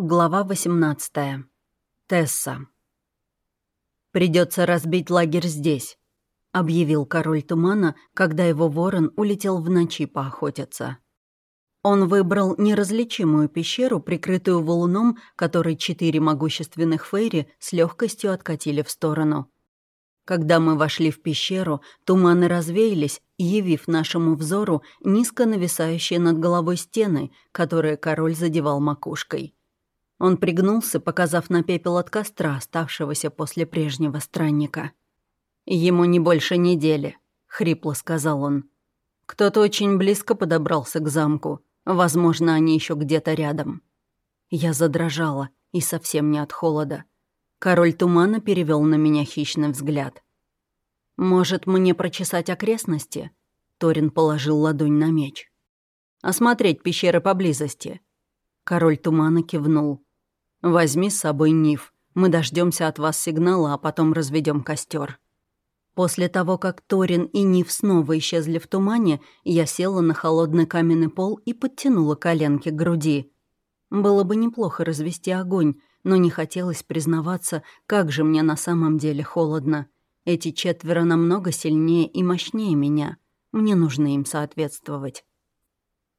Глава 18. Тесса. «Придется разбить лагерь здесь», — объявил король тумана, когда его ворон улетел в ночи поохотиться. Он выбрал неразличимую пещеру, прикрытую валуном, который четыре могущественных фейри с легкостью откатили в сторону. Когда мы вошли в пещеру, туманы развеялись, явив нашему взору низко нависающие над головой стены, которые король задевал макушкой. Он пригнулся, показав на пепел от костра, оставшегося после прежнего странника. «Ему не больше недели», — хрипло сказал он. «Кто-то очень близко подобрался к замку. Возможно, они еще где-то рядом». Я задрожала, и совсем не от холода. Король тумана перевел на меня хищный взгляд. «Может, мне прочесать окрестности?» Торин положил ладонь на меч. «Осмотреть пещеры поблизости». Король тумана кивнул. Возьми с собой Ниф. Мы дождемся от вас сигнала, а потом разведем костер. После того, как Торин и Ниф снова исчезли в тумане, я села на холодный каменный пол и подтянула коленки к груди. Было бы неплохо развести огонь, но не хотелось признаваться, как же мне на самом деле холодно. Эти четверо намного сильнее и мощнее меня. Мне нужно им соответствовать.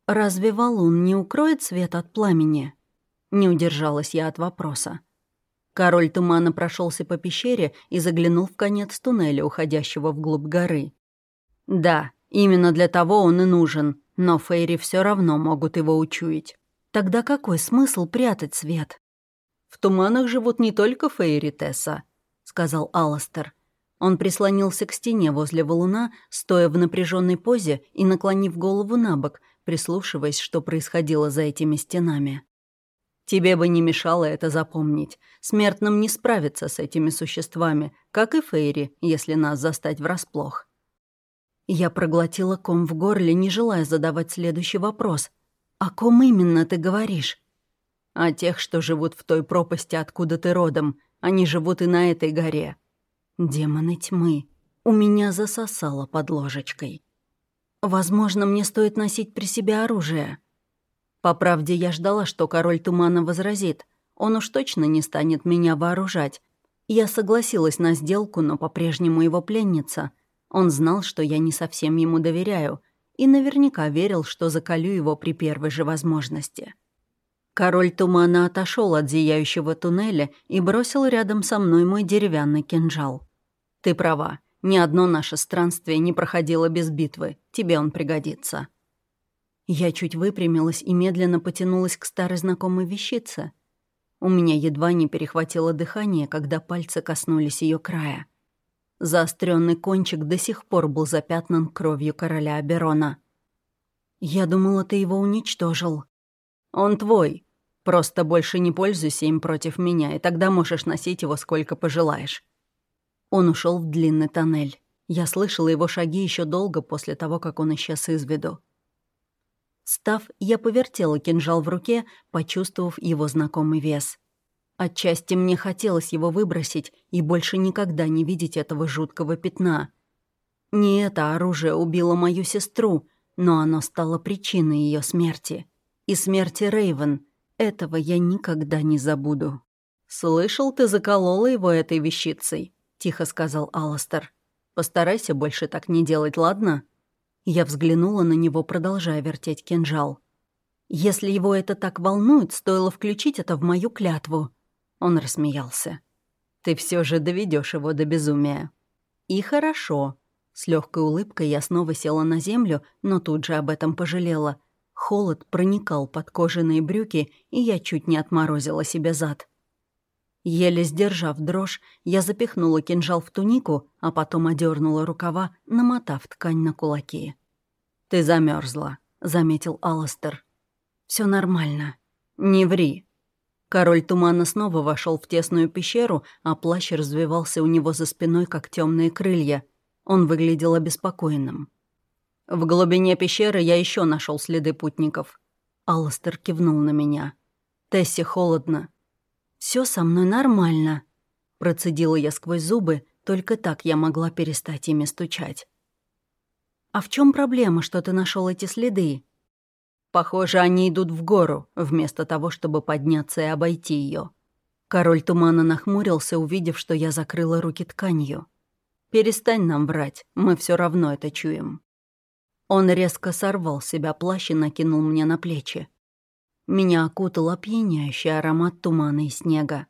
«Разве валун не укроет свет от пламени?» Не удержалась я от вопроса. Король тумана прошелся по пещере и заглянул в конец туннеля, уходящего вглубь горы. «Да, именно для того он и нужен, но Фейри все равно могут его учуять. Тогда какой смысл прятать свет?» «В туманах живут не только Фейри, Тесса», — сказал Алластер. Он прислонился к стене возле валуна, стоя в напряженной позе и наклонив голову на бок, прислушиваясь, что происходило за этими стенами. Тебе бы не мешало это запомнить. Смертным не справиться с этими существами, как и Фейри, если нас застать врасплох. Я проглотила ком в горле, не желая задавать следующий вопрос. «О ком именно ты говоришь?» «О тех, что живут в той пропасти, откуда ты родом. Они живут и на этой горе». «Демоны тьмы. У меня засосало под ложечкой. Возможно, мне стоит носить при себе оружие». По правде, я ждала, что король тумана возразит. Он уж точно не станет меня вооружать. Я согласилась на сделку, но по-прежнему его пленница. Он знал, что я не совсем ему доверяю, и наверняка верил, что заколю его при первой же возможности. Король тумана отошел от зияющего туннеля и бросил рядом со мной мой деревянный кинжал. «Ты права, ни одно наше странствие не проходило без битвы, тебе он пригодится». Я чуть выпрямилась и медленно потянулась к старой знакомой вещице. У меня едва не перехватило дыхание, когда пальцы коснулись ее края. Заостренный кончик до сих пор был запятнан кровью короля Аберона. «Я думала, ты его уничтожил». «Он твой. Просто больше не пользуйся им против меня, и тогда можешь носить его сколько пожелаешь». Он ушел в длинный тоннель. Я слышала его шаги еще долго после того, как он исчез из виду. Став, я повертела кинжал в руке, почувствовав его знакомый вес. Отчасти мне хотелось его выбросить и больше никогда не видеть этого жуткого пятна. Не это оружие убило мою сестру, но оно стало причиной ее смерти. И смерти Рейвен. Этого я никогда не забуду. «Слышал, ты заколола его этой вещицей», — тихо сказал Алластер. «Постарайся больше так не делать, ладно?» Я взглянула на него, продолжая вертеть кинжал. «Если его это так волнует, стоило включить это в мою клятву». Он рассмеялся. «Ты все же доведешь его до безумия». «И хорошо». С легкой улыбкой я снова села на землю, но тут же об этом пожалела. Холод проникал под кожаные брюки, и я чуть не отморозила себе зад. Еле сдержав дрожь, я запихнула кинжал в тунику, а потом одернула рукава, намотав ткань на кулаки. «Ты замерзла, заметил Алластер. Все нормально. Не ври». Король тумана снова вошел в тесную пещеру, а плащ развивался у него за спиной, как темные крылья. Он выглядел обеспокоенным. «В глубине пещеры я еще нашел следы путников». Алластер кивнул на меня. «Тессе холодно, все со мной нормально», — процедила я сквозь зубы, только так я могла перестать ими стучать. «А в чем проблема, что ты нашел эти следы?» Похоже, они идут в гору, вместо того, чтобы подняться и обойти ее. Король тумана нахмурился, увидев, что я закрыла руки тканью. «Перестань нам врать, мы все равно это чуем». Он резко сорвал себя плащ и накинул мне на плечи. Меня окутал опьяняющий аромат тумана и снега.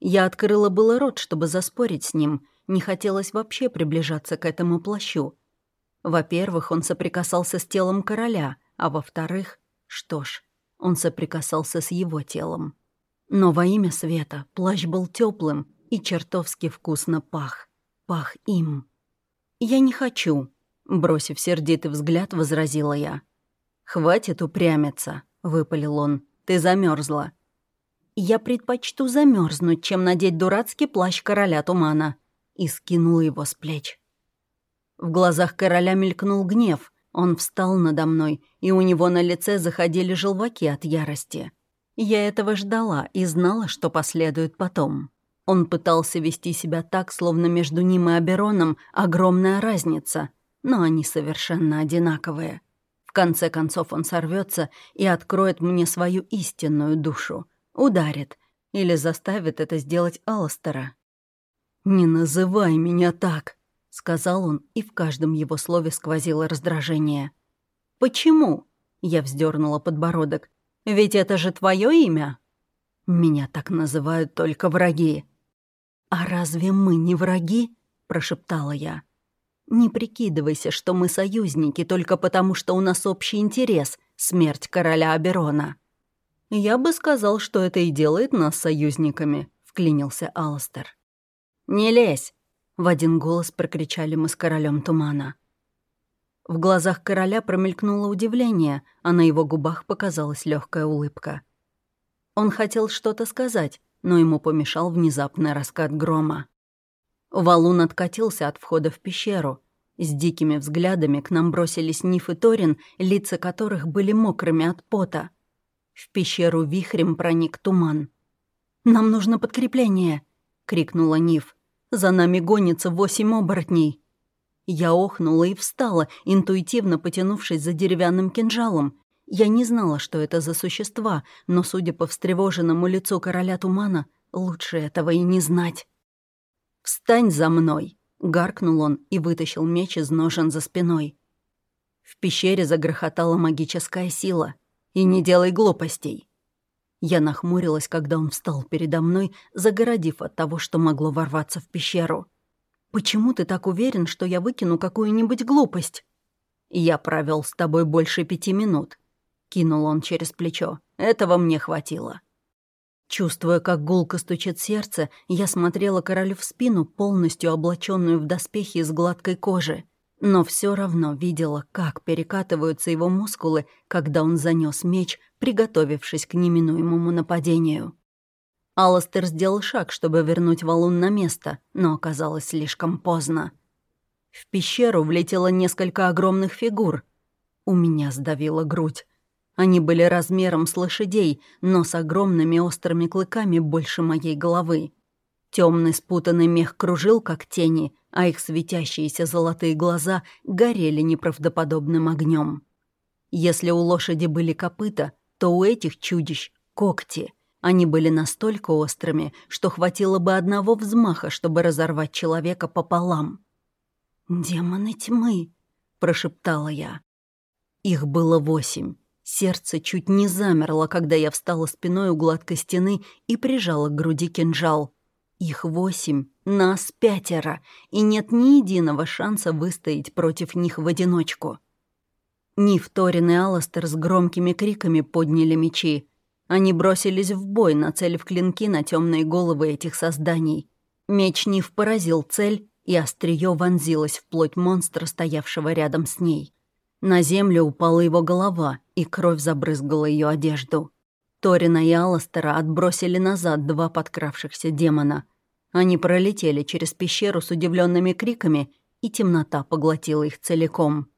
Я открыла было рот, чтобы заспорить с ним, не хотелось вообще приближаться к этому плащу. Во-первых, он соприкасался с телом короля, а во-вторых, что ж, он соприкасался с его телом. Но во имя света плащ был теплым и чертовски вкусно пах. Пах им. «Я не хочу», — бросив сердитый взгляд, возразила я. «Хватит упрямиться», — выпалил он. «Ты замерзла. «Я предпочту замерзнуть, чем надеть дурацкий плащ короля тумана», и скинула его с плеч. В глазах короля мелькнул гнев. Он встал надо мной, и у него на лице заходили желваки от ярости. Я этого ждала и знала, что последует потом. Он пытался вести себя так, словно между ним и Абероном огромная разница, но они совершенно одинаковые. В конце концов он сорвется и откроет мне свою истинную душу, ударит или заставит это сделать Алластера. «Не называй меня так», — сказал он, и в каждом его слове сквозило раздражение. «Почему?» — я вздернула подбородок. «Ведь это же твое имя?» «Меня так называют только враги». «А разве мы не враги?» — прошептала я. «Не прикидывайся, что мы союзники только потому, что у нас общий интерес — смерть короля Аберона». «Я бы сказал, что это и делает нас союзниками», — вклинился Алстер. «Не лезь!» — в один голос прокричали мы с королем тумана. В глазах короля промелькнуло удивление, а на его губах показалась легкая улыбка. Он хотел что-то сказать, но ему помешал внезапный раскат грома. Валун откатился от входа в пещеру. С дикими взглядами к нам бросились Ниф и Торин, лица которых были мокрыми от пота. В пещеру вихрем проник туман. «Нам нужно подкрепление!» — крикнула Ниф. «За нами гонится восемь оборотней!» Я охнула и встала, интуитивно потянувшись за деревянным кинжалом. Я не знала, что это за существа, но, судя по встревоженному лицу короля тумана, лучше этого и не знать. «Встань за мной!» — гаркнул он и вытащил меч из ножен за спиной. В пещере загрохотала магическая сила. «И не делай глупостей!» Я нахмурилась, когда он встал передо мной, загородив от того, что могло ворваться в пещеру. «Почему ты так уверен, что я выкину какую-нибудь глупость?» «Я провел с тобой больше пяти минут», — кинул он через плечо. «Этого мне хватило». Чувствуя, как гулко стучит сердце, я смотрела королю в спину, полностью облаченную в доспехи из гладкой кожи но все равно видела, как перекатываются его мускулы, когда он занес меч, приготовившись к неминуемому нападению. Алластер сделал шаг, чтобы вернуть валун на место, но оказалось слишком поздно. В пещеру влетело несколько огромных фигур. У меня сдавила грудь. Они были размером с лошадей, но с огромными острыми клыками больше моей головы. Темный спутанный мех кружил, как тени, а их светящиеся золотые глаза горели неправдоподобным огнем. Если у лошади были копыта, то у этих чудищ — когти. Они были настолько острыми, что хватило бы одного взмаха, чтобы разорвать человека пополам. «Демоны тьмы», — прошептала я. Их было восемь. Сердце чуть не замерло, когда я встала спиной у гладкой стены и прижала к груди кинжал. Их восемь, нас пятеро, и нет ни единого шанса выстоять против них в одиночку. Ниф, Торин и Аластер с громкими криками подняли мечи. Они бросились в бой, нацелив клинки на темные головы этих созданий. Меч Ниф поразил цель, и острие вонзилось в плоть монстра, стоявшего рядом с ней. На землю упала его голова, и кровь забрызгала ее одежду. Торина и Алластера отбросили назад два подкравшихся демона. Они пролетели через пещеру с удивленными криками, и темнота поглотила их целиком.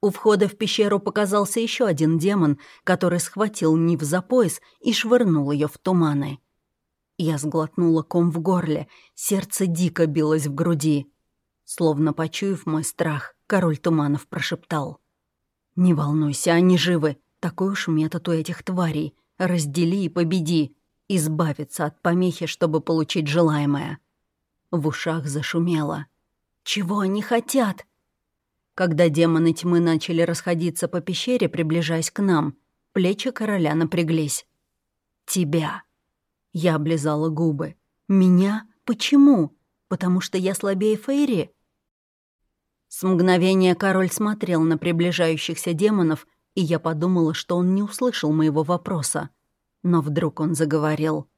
У входа в пещеру показался еще один демон, который схватил Нив за пояс и швырнул ее в туманы. Я сглотнула ком в горле, сердце дико билось в груди. Словно почуяв мой страх, король туманов прошептал. «Не волнуйся, они живы. Такой уж метод у этих тварей. Раздели и победи. Избавиться от помехи, чтобы получить желаемое». В ушах зашумело. «Чего они хотят?» Когда демоны тьмы начали расходиться по пещере, приближаясь к нам, плечи короля напряглись. «Тебя». Я облизала губы. «Меня? Почему? Потому что я слабее Фейри?» С мгновения король смотрел на приближающихся демонов, и я подумала, что он не услышал моего вопроса. Но вдруг он заговорил.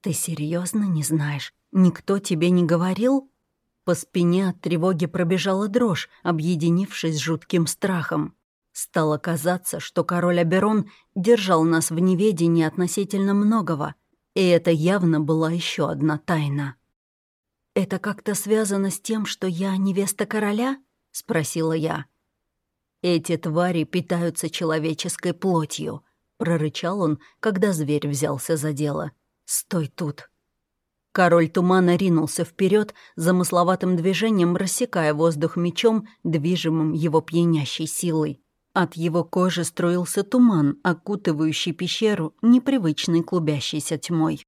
«Ты серьезно не знаешь? Никто тебе не говорил?» По спине от тревоги пробежала дрожь, объединившись с жутким страхом. Стало казаться, что король Аберон держал нас в неведении относительно многого, и это явно была еще одна тайна. «Это как-то связано с тем, что я невеста короля?» — спросила я. «Эти твари питаются человеческой плотью», — прорычал он, когда зверь взялся за дело. «Стой тут». Король тумана ринулся вперед, замысловатым движением рассекая воздух мечом, движимым его пьянящей силой. От его кожи струился туман, окутывающий пещеру непривычной клубящейся тьмой.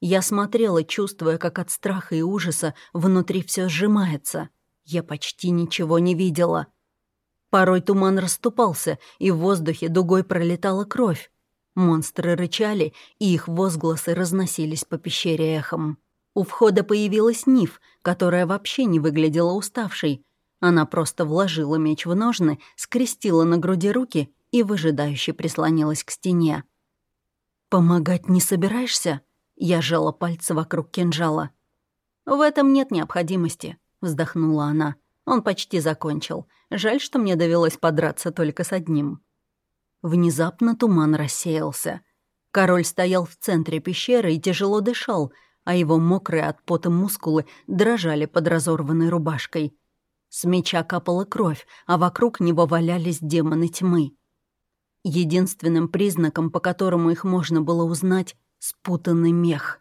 Я смотрела, чувствуя, как от страха и ужаса внутри все сжимается. Я почти ничего не видела. Порой туман расступался, и в воздухе дугой пролетала кровь. Монстры рычали, и их возгласы разносились по пещере эхом. У входа появилась Ниф, которая вообще не выглядела уставшей. Она просто вложила меч в ножны, скрестила на груди руки и выжидающе прислонилась к стене. «Помогать не собираешься?» Я сжала пальцы вокруг кинжала. «В этом нет необходимости», — вздохнула она. «Он почти закончил. Жаль, что мне довелось подраться только с одним». Внезапно туман рассеялся. Король стоял в центре пещеры и тяжело дышал, а его мокрые от пота мускулы дрожали под разорванной рубашкой. С меча капала кровь, а вокруг него валялись демоны тьмы. Единственным признаком, по которому их можно было узнать, спутанный мех.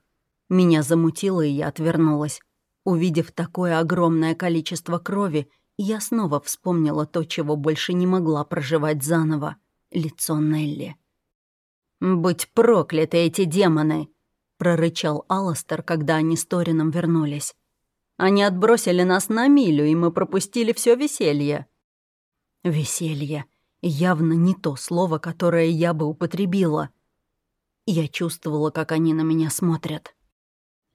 Меня замутило, и я отвернулась. Увидев такое огромное количество крови, я снова вспомнила то, чего больше не могла проживать заново — лицо Нелли. «Будь прокляты эти демоны!» — прорычал Алластер, когда они с Торином вернулись. «Они отбросили нас на милю, и мы пропустили все веселье». «Веселье» — явно не то слово, которое я бы употребила — я чувствовала, как они на меня смотрят.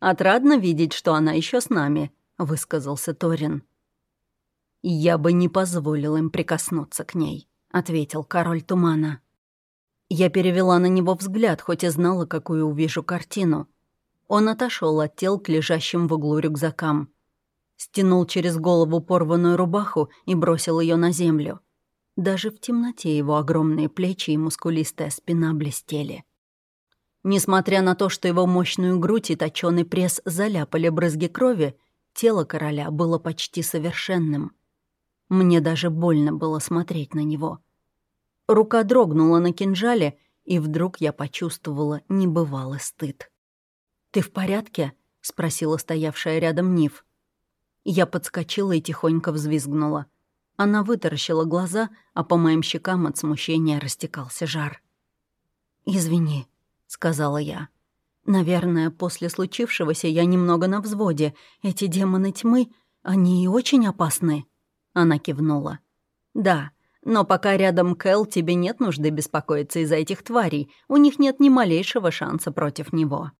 «Отрадно видеть, что она еще с нами», — высказался Торин. «Я бы не позволил им прикоснуться к ней», — ответил король тумана. Я перевела на него взгляд, хоть и знала, какую увижу картину. Он отошел от тел к лежащим в углу рюкзакам. Стянул через голову порванную рубаху и бросил ее на землю. Даже в темноте его огромные плечи и мускулистая спина блестели. Несмотря на то, что его мощную грудь и точёный пресс заляпали брызги крови, тело короля было почти совершенным. Мне даже больно было смотреть на него. Рука дрогнула на кинжале, и вдруг я почувствовала небывалый стыд. «Ты в порядке?» — спросила стоявшая рядом Ниф. Я подскочила и тихонько взвизгнула. Она вытаращила глаза, а по моим щекам от смущения растекался жар. «Извини», сказала я. «Наверное, после случившегося я немного на взводе. Эти демоны тьмы, они очень опасны». Она кивнула. «Да, но пока рядом Кэл, тебе нет нужды беспокоиться из-за этих тварей. У них нет ни малейшего шанса против него».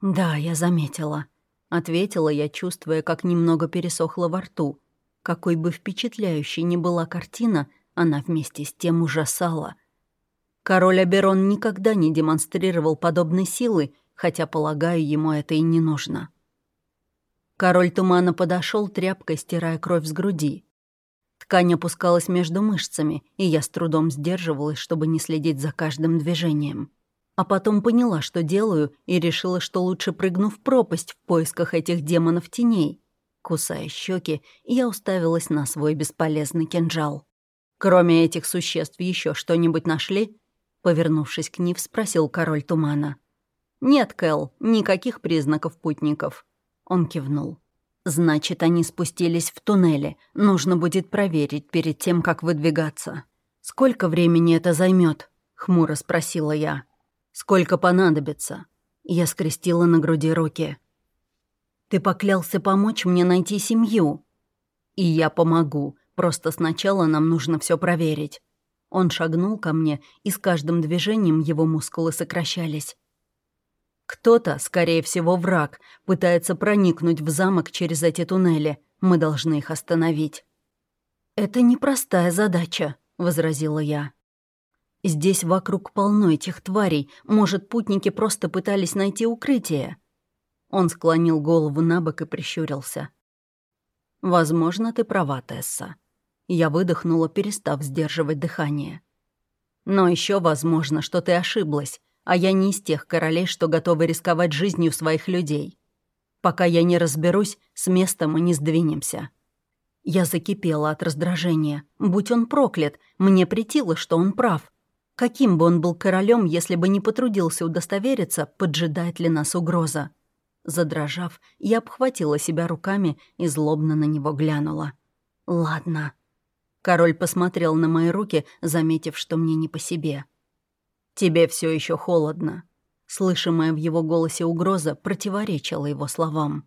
«Да, я заметила», — ответила я, чувствуя, как немного пересохло во рту. Какой бы впечатляющей ни была картина, она вместе с тем ужасала. Король Аберон никогда не демонстрировал подобной силы, хотя, полагаю, ему это и не нужно. Король тумана подошел тряпкой, стирая кровь с груди. Ткань опускалась между мышцами, и я с трудом сдерживалась, чтобы не следить за каждым движением. А потом поняла, что делаю, и решила, что лучше прыгну в пропасть в поисках этих демонов теней. Кусая щеки, я уставилась на свой бесполезный кинжал. Кроме этих существ еще что-нибудь нашли? Повернувшись к Нив, спросил король тумана. «Нет, Кэл, никаких признаков путников». Он кивнул. Значит, они спустились в туннеле. Нужно будет проверить перед тем, как выдвигаться. Сколько времени это займет? хмуро спросила я. Сколько понадобится? Я скрестила на груди руки. Ты поклялся помочь мне найти семью. И я помогу. Просто сначала нам нужно все проверить. Он шагнул ко мне, и с каждым движением его мускулы сокращались. Кто-то, скорее всего, враг, пытается проникнуть в замок через эти туннели. Мы должны их остановить. «Это непростая задача», — возразила я. «Здесь вокруг полно этих тварей. Может, путники просто пытались найти укрытие?» Он склонил голову на бок и прищурился. «Возможно, ты права, Тесса». Я выдохнула, перестав сдерживать дыхание. «Но еще возможно, что ты ошиблась а я не из тех королей, что готовы рисковать жизнью своих людей. Пока я не разберусь, с места мы не сдвинемся. Я закипела от раздражения. Будь он проклят, мне претило, что он прав. Каким бы он был королем, если бы не потрудился удостовериться, поджидает ли нас угроза? Задрожав, я обхватила себя руками и злобно на него глянула. «Ладно». Король посмотрел на мои руки, заметив, что мне не по себе. «Тебе все еще холодно». Слышимая в его голосе угроза противоречила его словам.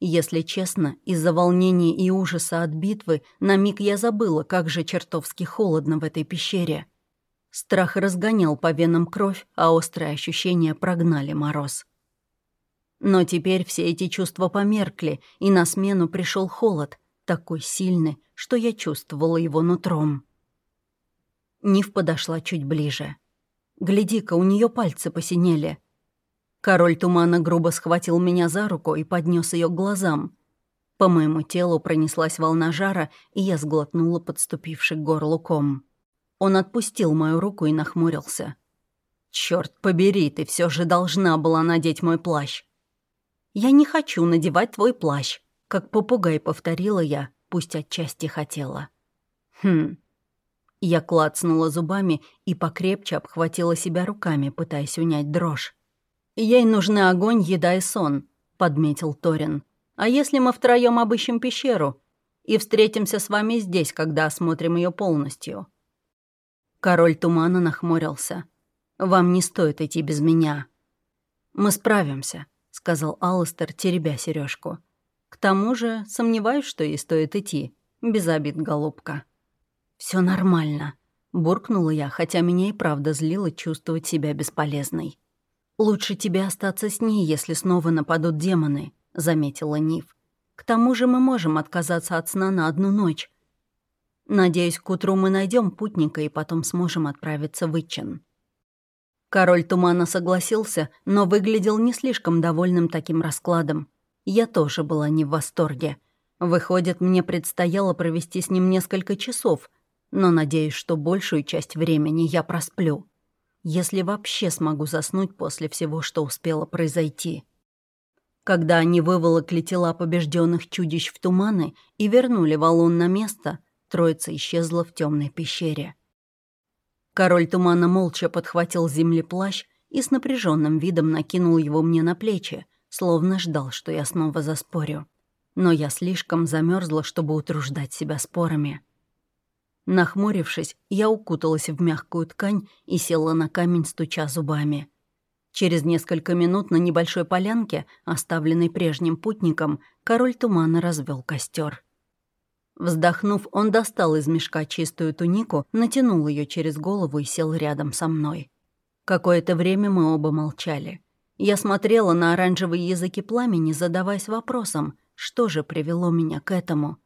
Если честно, из-за волнения и ужаса от битвы на миг я забыла, как же чертовски холодно в этой пещере. Страх разгонял по венам кровь, а острые ощущения прогнали мороз. Но теперь все эти чувства померкли, и на смену пришел холод, такой сильный, что я чувствовала его нутром. Нив подошла чуть ближе. Гляди-ка, у нее пальцы посинели. Король тумана грубо схватил меня за руку и поднес ее к глазам. По моему телу пронеслась волна жара, и я сглотнула подступивший к горлу ком. Он отпустил мою руку и нахмурился. Черт побери, ты все же должна была надеть мой плащ!» «Я не хочу надевать твой плащ», — как попугай повторила я, пусть отчасти хотела. «Хм, я клацнула зубами и покрепче обхватила себя руками, пытаясь унять дрожь. «Ей нужны огонь, еда и сон», — подметил Торин. «А если мы втроем обыщем пещеру и встретимся с вами здесь, когда осмотрим ее полностью?» Король тумана нахмурился. «Вам не стоит идти без меня». «Мы справимся», — сказал Алластер, теребя сережку. «К тому же сомневаюсь, что ей стоит идти. Без обид, голубка». Все нормально», — буркнула я, хотя меня и правда злило чувствовать себя бесполезной. «Лучше тебе остаться с ней, если снова нападут демоны», — заметила Нив. «К тому же мы можем отказаться от сна на одну ночь. Надеюсь, к утру мы найдем путника и потом сможем отправиться в Итчен». Король тумана согласился, но выглядел не слишком довольным таким раскладом. Я тоже была не в восторге. Выходит, мне предстояло провести с ним несколько часов, но надеюсь, что большую часть времени я просплю. Если вообще смогу заснуть после всего, что успело произойти. Когда они выволокли тела побежденных чудищ в туманы и вернули валун на место, троица исчезла в темной пещере. Король тумана молча подхватил с земли плащ и с напряженным видом накинул его мне на плечи, словно ждал, что я снова заспорю. Но я слишком замерзла, чтобы утруждать себя спорами. Нахмурившись, я укуталась в мягкую ткань и села на камень, стуча зубами. Через несколько минут на небольшой полянке, оставленной прежним путником, король тумана развел костер. Вздохнув, он достал из мешка чистую тунику, натянул ее через голову и сел рядом со мной. Какое-то время мы оба молчали. Я смотрела на оранжевые языки пламени, задаваясь вопросом, что же привело меня к этому —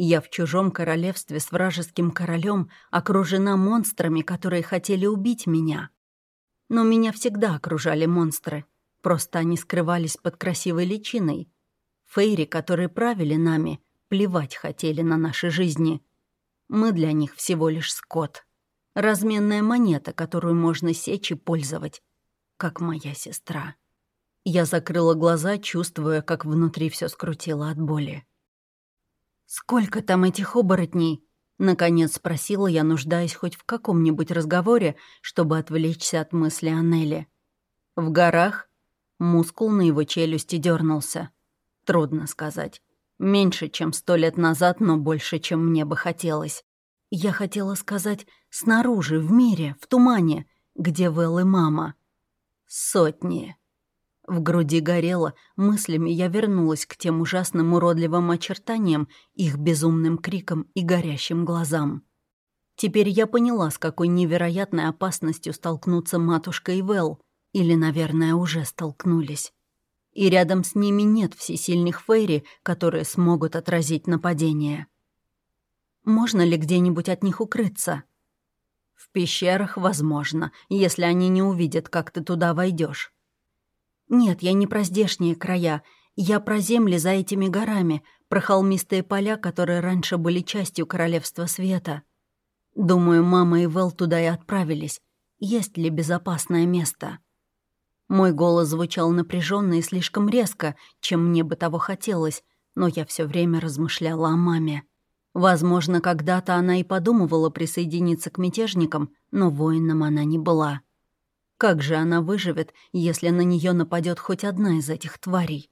я в чужом королевстве с вражеским королем окружена монстрами, которые хотели убить меня. Но меня всегда окружали монстры. Просто они скрывались под красивой личиной. Фейри, которые правили нами, плевать хотели на наши жизни. Мы для них всего лишь скот. Разменная монета, которую можно сечь и пользовать. Как моя сестра. Я закрыла глаза, чувствуя, как внутри все скрутило от боли. «Сколько там этих оборотней?» Наконец спросила я, нуждаясь хоть в каком-нибудь разговоре, чтобы отвлечься от мысли о Нелли. «В горах?» Мускул на его челюсти дернулся. Трудно сказать. Меньше, чем сто лет назад, но больше, чем мне бы хотелось. Я хотела сказать «снаружи, в мире, в тумане», где Вэл и мама. Сотни. В груди горело, мыслями я вернулась к тем ужасным уродливым очертаниям, их безумным крикам и горящим глазам. Теперь я поняла, с какой невероятной опасностью столкнуться матушка и Вэл, или, наверное, уже столкнулись. И рядом с ними нет всесильных фейри, которые смогут отразить нападение. Можно ли где-нибудь от них укрыться? В пещерах возможно, если они не увидят, как ты туда войдешь. «Нет, я не про здешние края. Я про земли за этими горами, про холмистые поля, которые раньше были частью Королевства Света. Думаю, мама и Вэл туда и отправились. Есть ли безопасное место?» Мой голос звучал напряженно и слишком резко, чем мне бы того хотелось, но я все время размышляла о маме. Возможно, когда-то она и подумывала присоединиться к мятежникам, но воином она не была. Как же она выживет, если на нее нападет хоть одна из этих тварей?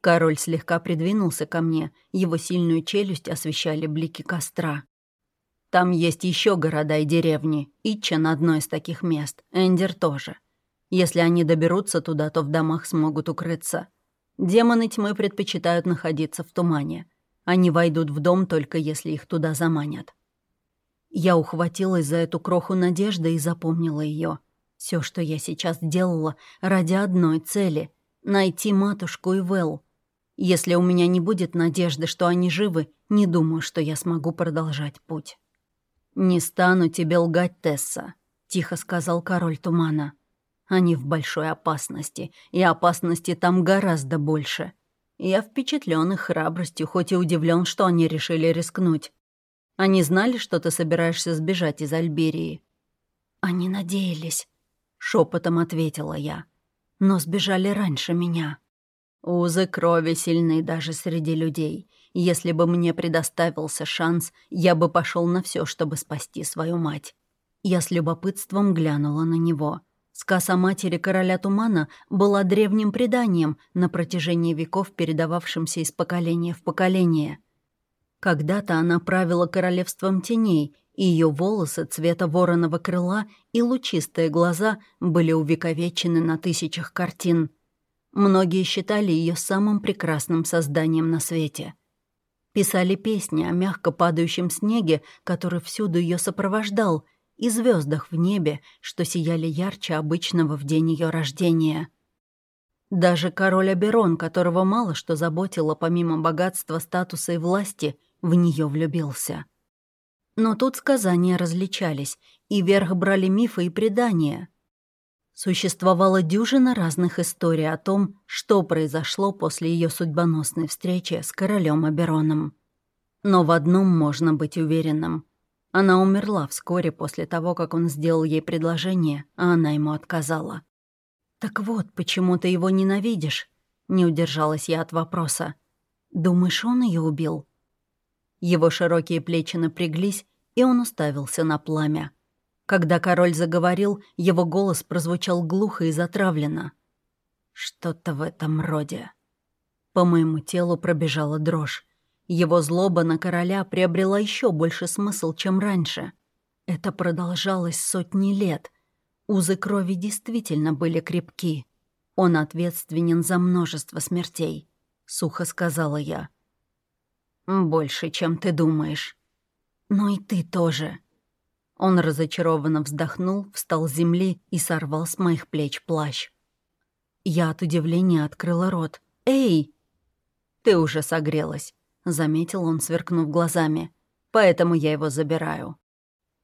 Король слегка придвинулся ко мне, его сильную челюсть освещали блики костра. Там есть еще города и деревни, Итчен — одно из таких мест, Эндер тоже. Если они доберутся туда, то в домах смогут укрыться. Демоны тьмы предпочитают находиться в тумане. Они войдут в дом только если их туда заманят. Я ухватилась за эту кроху надежды и запомнила ее. Все, что я сейчас делала, ради одной цели — найти матушку и Вэл. Если у меня не будет надежды, что они живы, не думаю, что я смогу продолжать путь. «Не стану тебе лгать, Тесса», — тихо сказал король тумана. «Они в большой опасности, и опасности там гораздо больше. Я впечатлен их храбростью, хоть и удивлен, что они решили рискнуть. Они знали, что ты собираешься сбежать из Альберии?» «Они надеялись», шепотом ответила я. Но сбежали раньше меня. Узы крови сильны даже среди людей. Если бы мне предоставился шанс, я бы пошел на все, чтобы спасти свою мать. Я с любопытством глянула на него. Сказ о матери короля Тумана была древним преданием, на протяжении веков передававшимся из поколения в поколение. Когда-то она правила королевством теней ее волосы цвета вороного крыла и лучистые глаза были увековечены на тысячах картин. Многие считали ее самым прекрасным созданием на свете. Писали песни о мягко падающем снеге, который всюду ее сопровождал, и звездах в небе, что сияли ярче обычного в день ее рождения. Даже король Аберон, которого мало что заботило помимо богатства, статуса и власти, в нее влюбился. Но тут сказания различались, и верх брали мифы и предания. Существовала дюжина разных историй о том, что произошло после ее судьбоносной встречи с королем Абероном. Но в одном можно быть уверенным. Она умерла вскоре после того, как он сделал ей предложение, а она ему отказала. «Так вот, почему ты его ненавидишь?» Не удержалась я от вопроса. «Думаешь, он ее убил?» Его широкие плечи напряглись, и он уставился на пламя. Когда король заговорил, его голос прозвучал глухо и затравленно. «Что-то в этом роде». По моему телу пробежала дрожь. Его злоба на короля приобрела еще больше смысл, чем раньше. Это продолжалось сотни лет. Узы крови действительно были крепки. Он ответственен за множество смертей, — сухо сказала я. «Больше, чем ты думаешь». «Но и ты тоже». Он разочарованно вздохнул, встал с земли и сорвал с моих плеч плащ. Я от удивления открыла рот. «Эй!» «Ты уже согрелась», — заметил он, сверкнув глазами. «Поэтому я его забираю».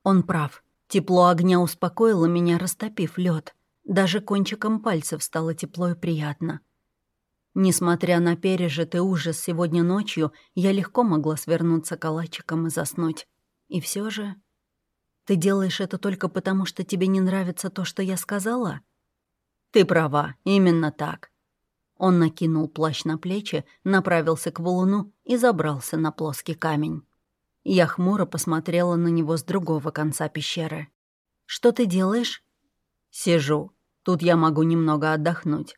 Он прав. Тепло огня успокоило меня, растопив лед. Даже кончиком пальцев стало тепло и приятно. Несмотря на пережитый ужас сегодня ночью, я легко могла свернуться калачиком и заснуть. И все же... Ты делаешь это только потому, что тебе не нравится то, что я сказала? Ты права, именно так. Он накинул плащ на плечи, направился к валуну и забрался на плоский камень. Я хмуро посмотрела на него с другого конца пещеры. «Что ты делаешь?» «Сижу. Тут я могу немного отдохнуть».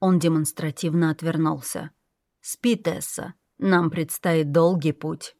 Он демонстративно отвернулся. Спи, Тесса. Нам предстоит долгий путь».